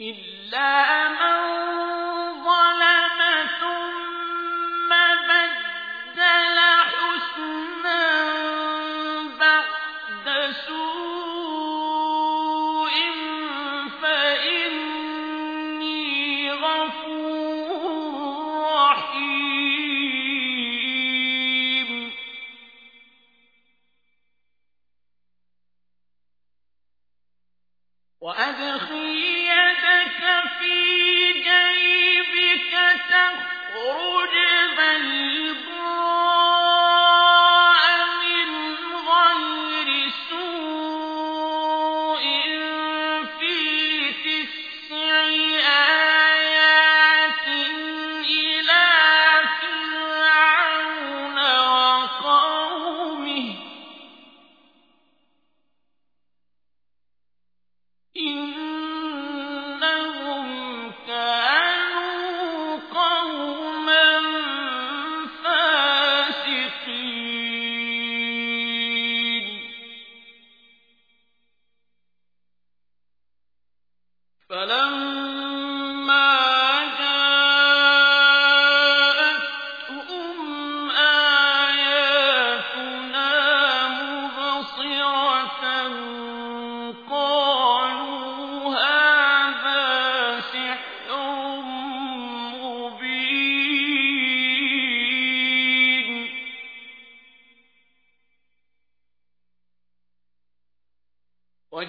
إِلَّا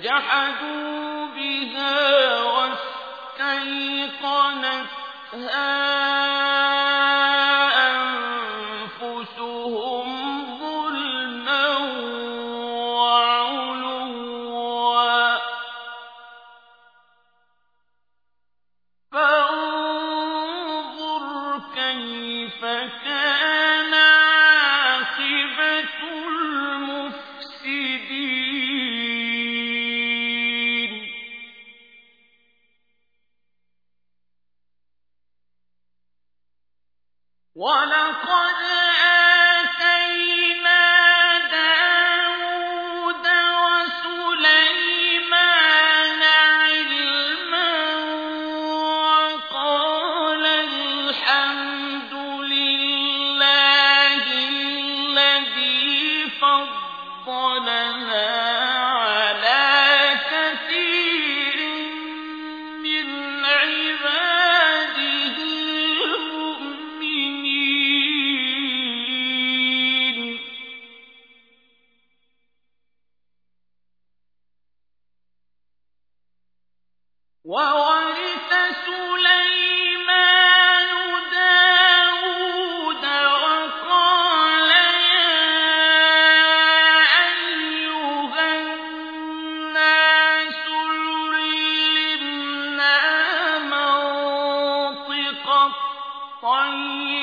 وَجَحَدُوا بِهَا وَاسْتَيْقَنَتْهَا الطَّيْرِ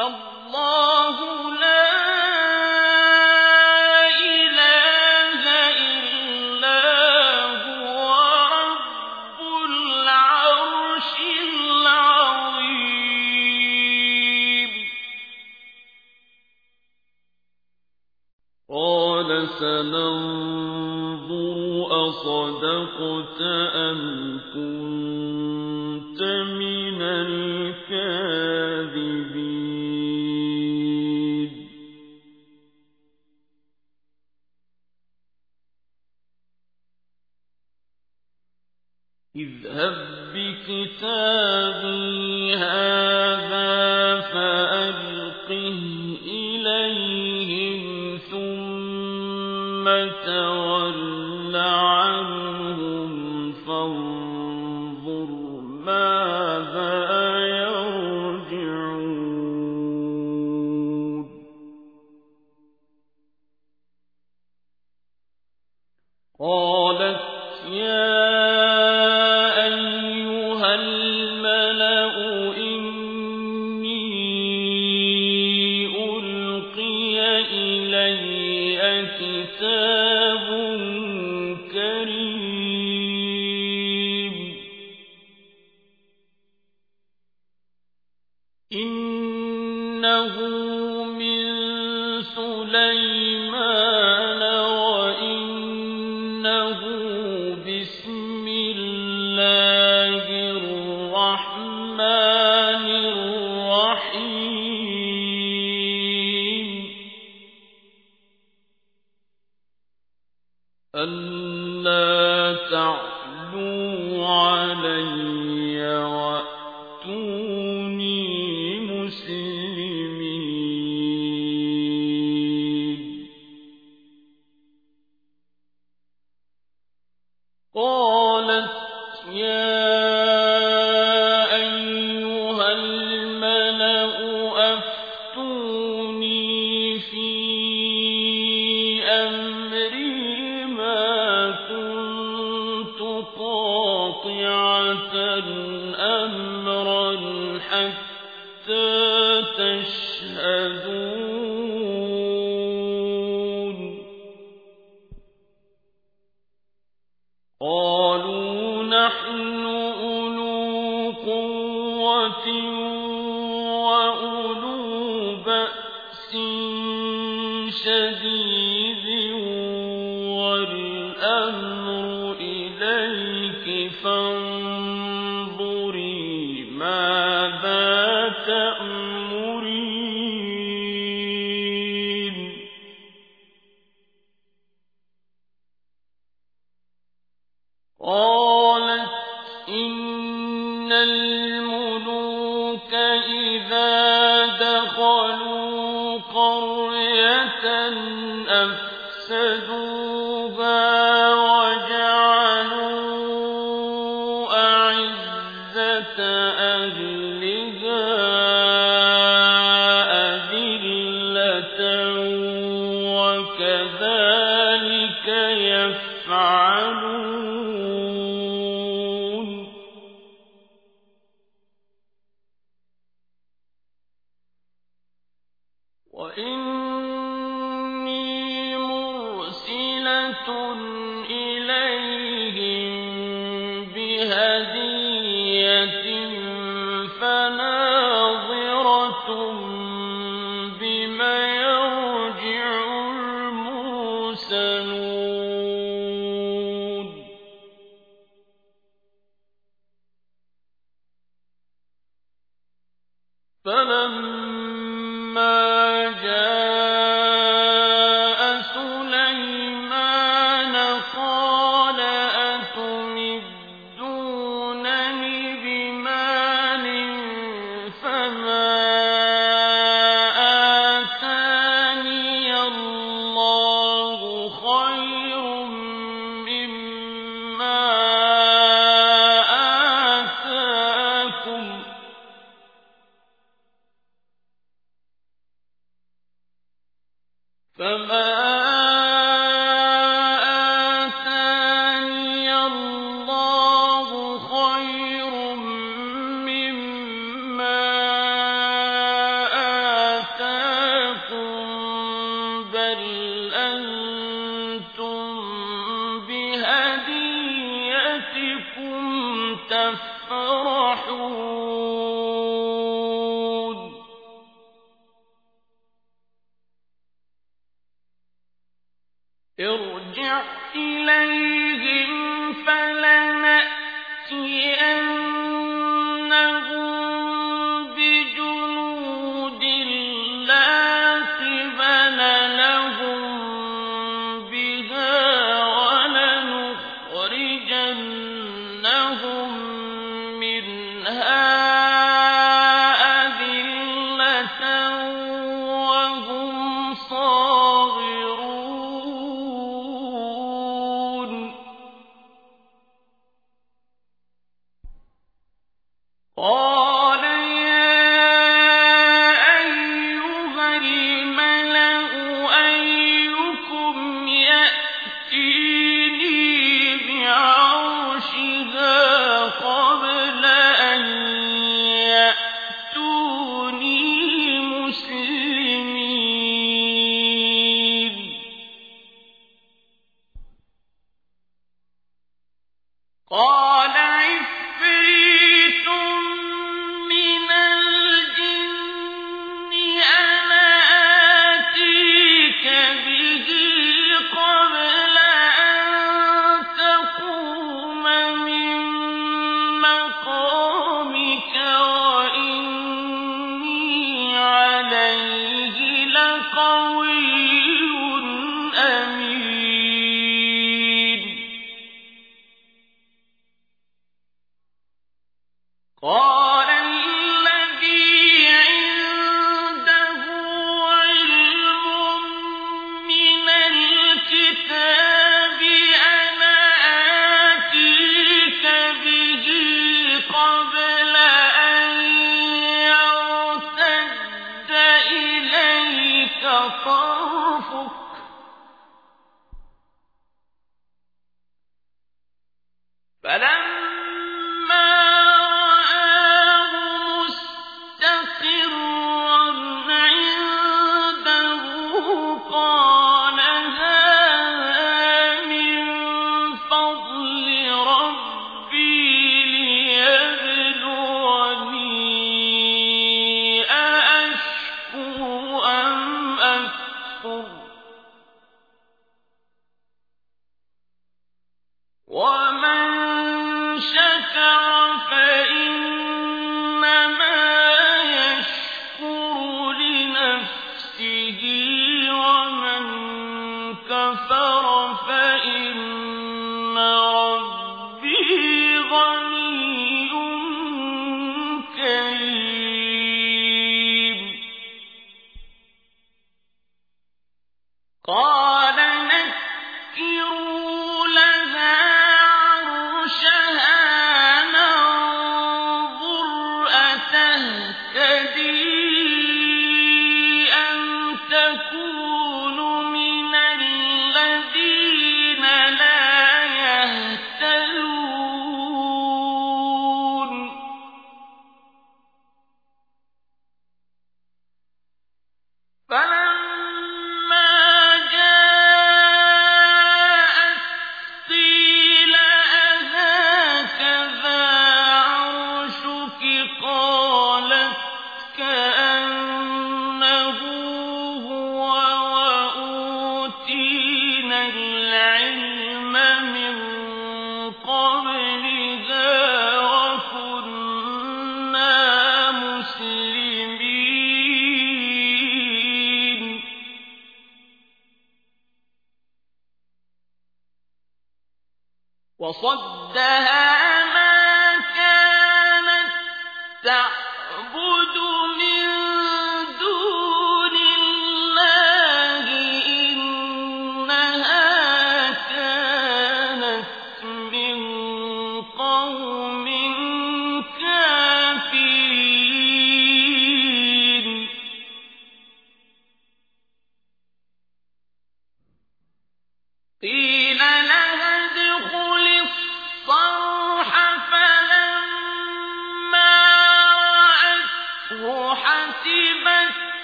الله سليمان الملوك إذا دخلوا قرية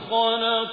تعالى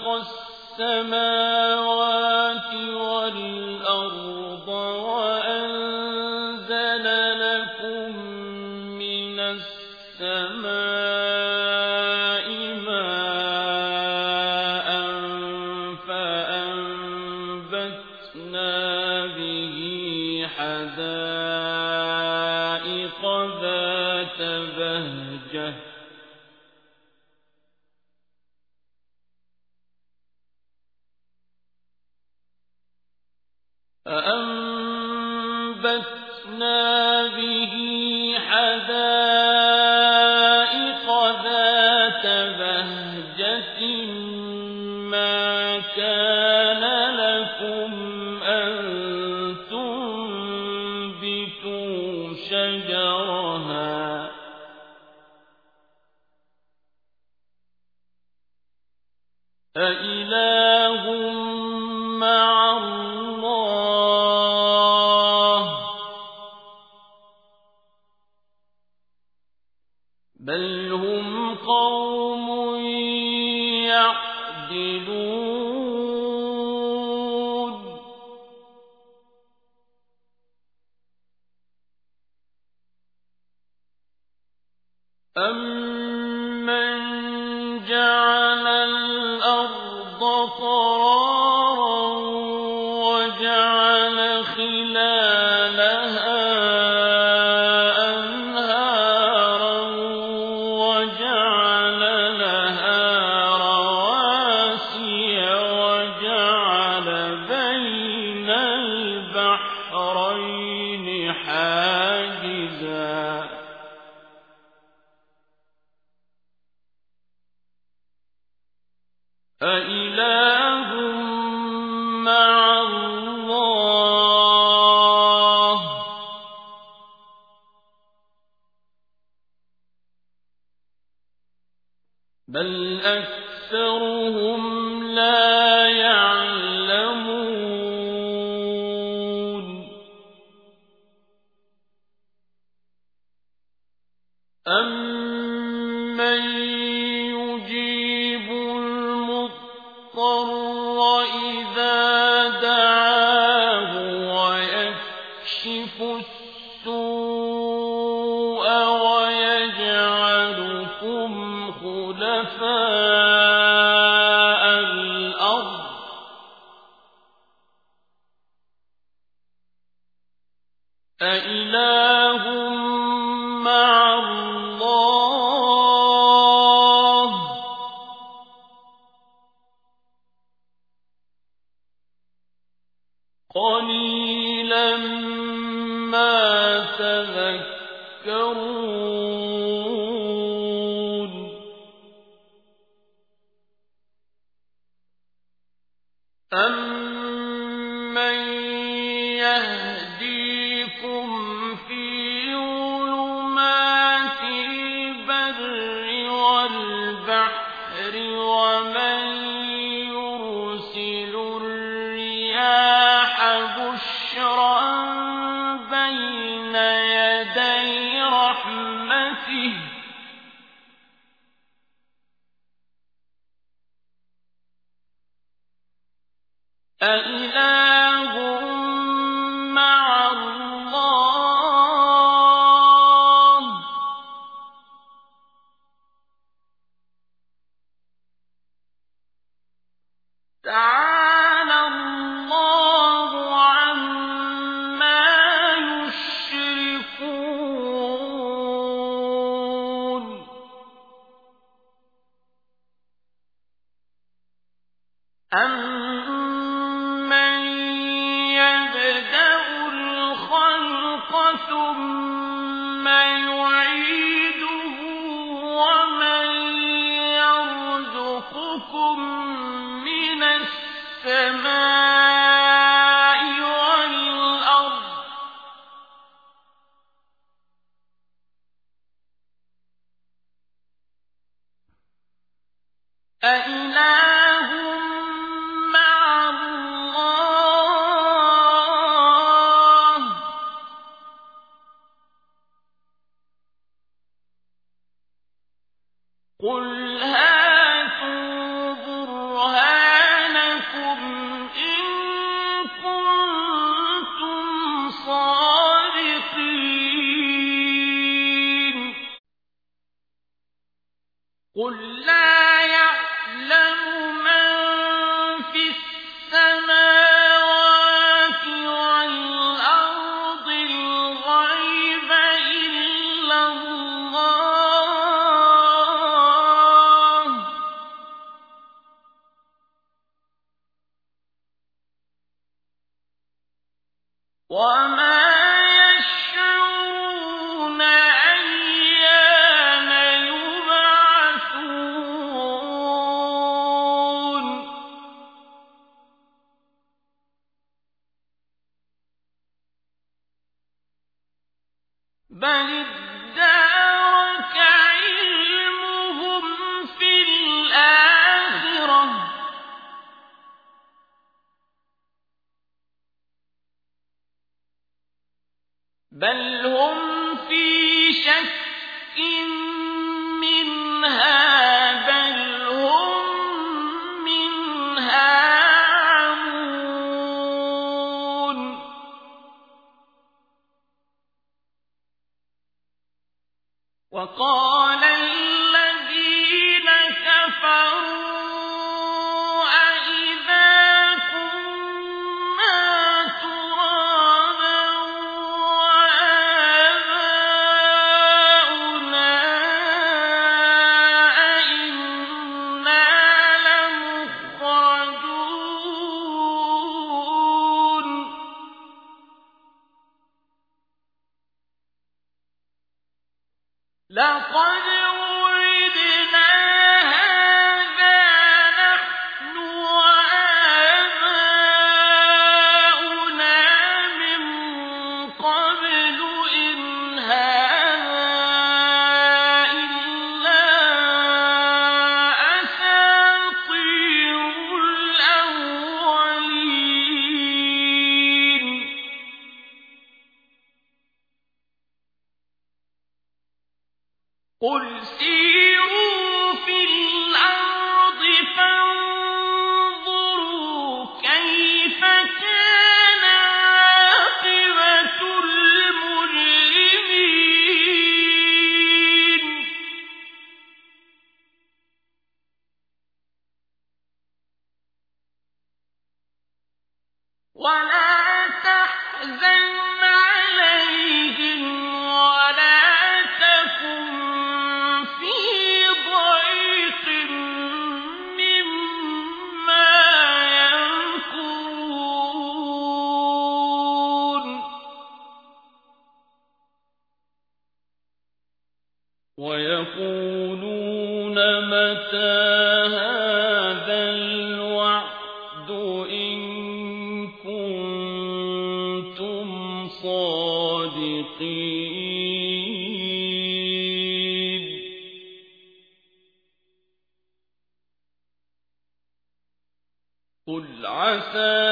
عسى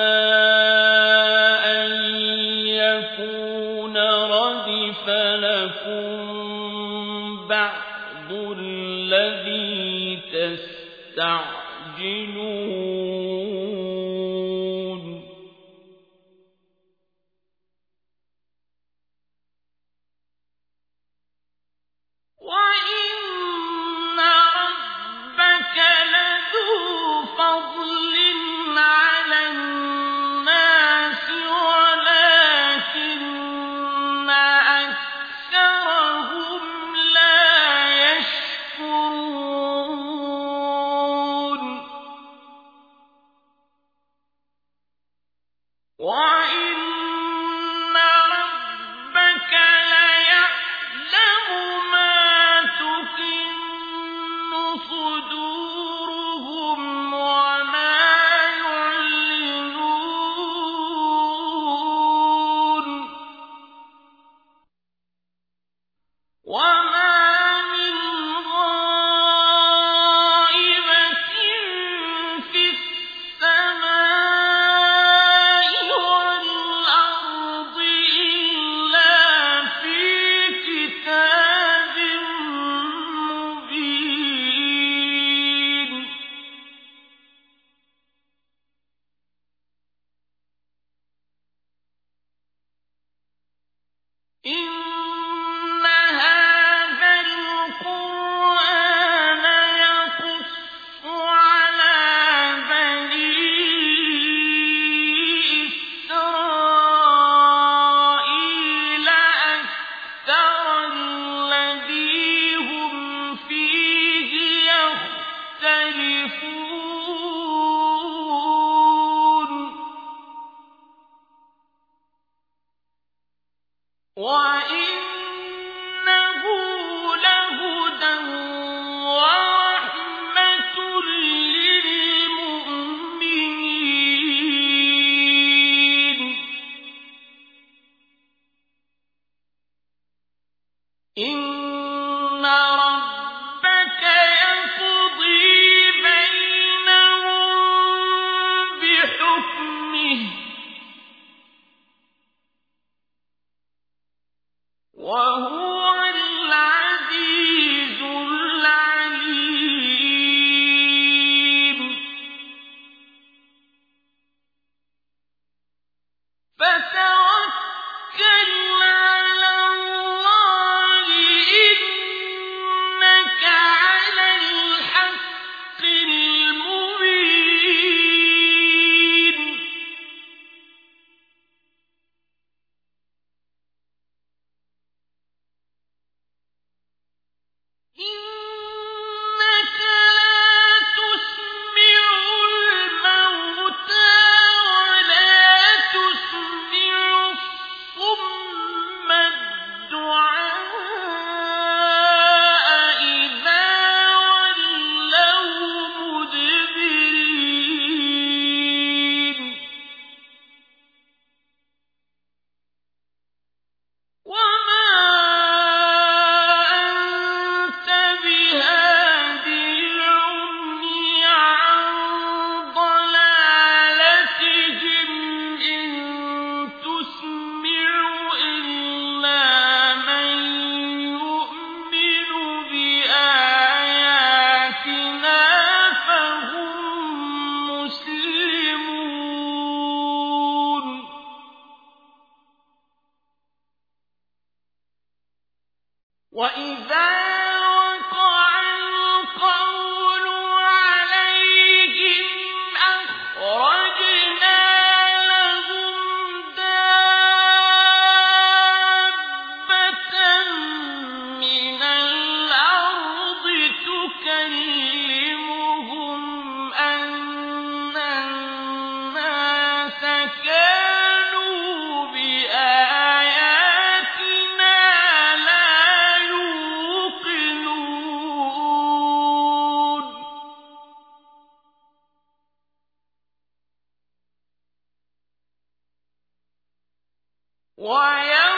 أن يكون ردف لكم بعض الذي تستعجلون ويا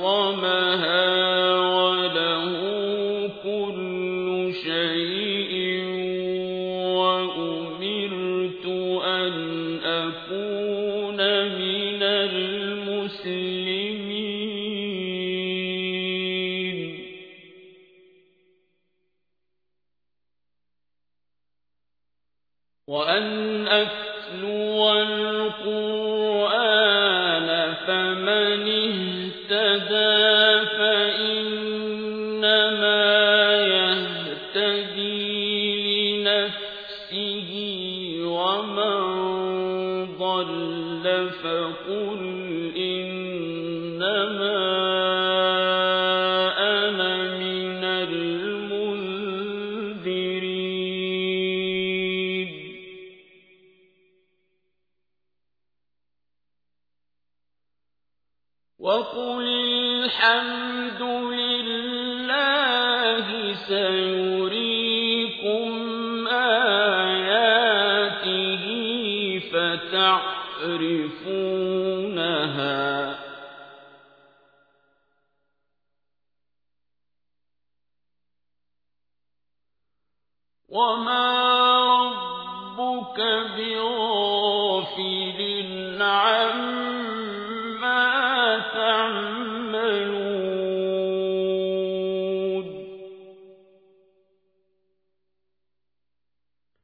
وما ربك